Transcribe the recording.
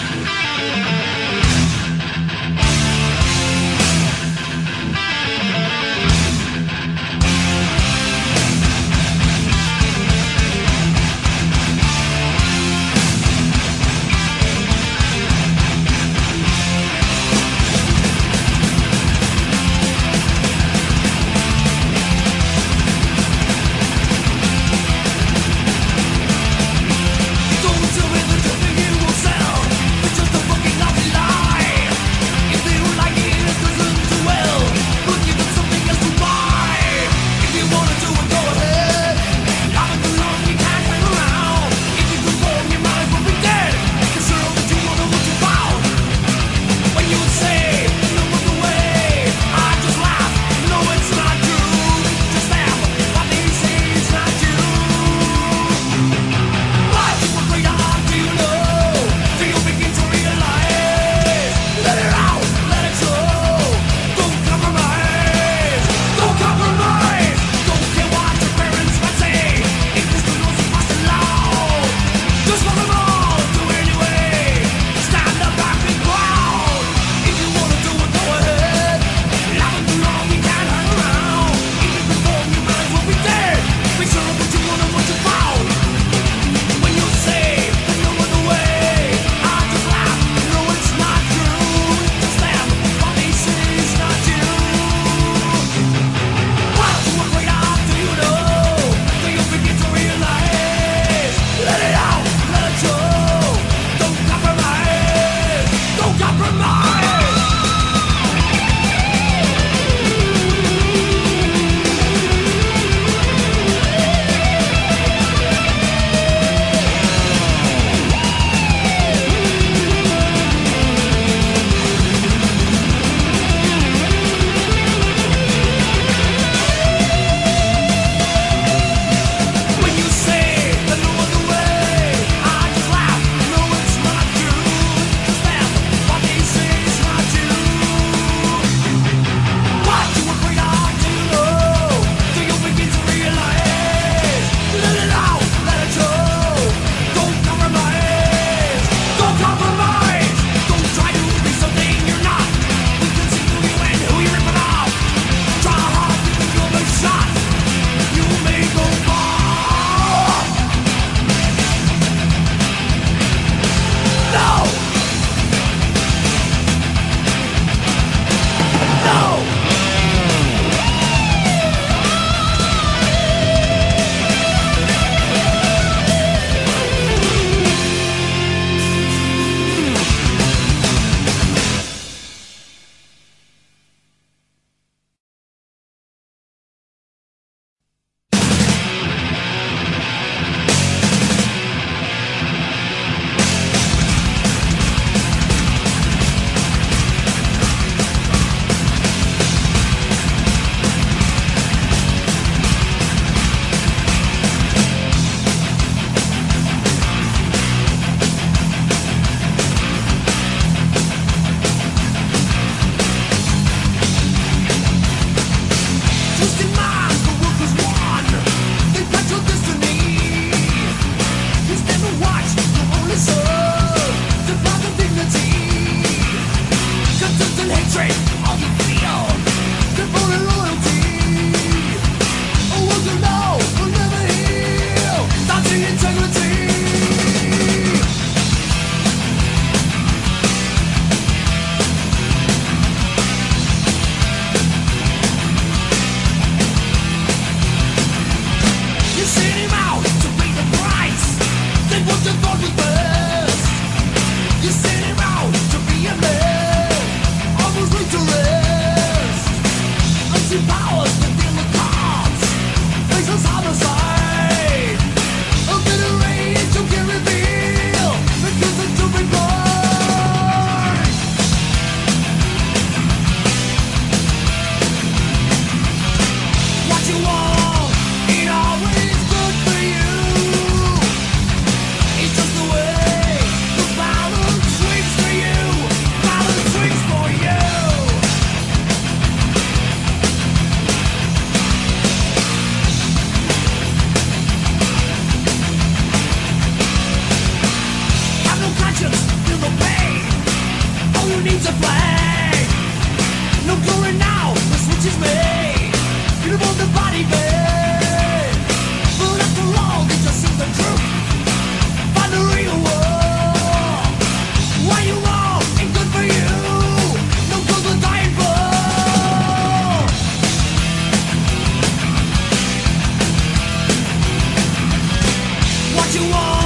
You you want.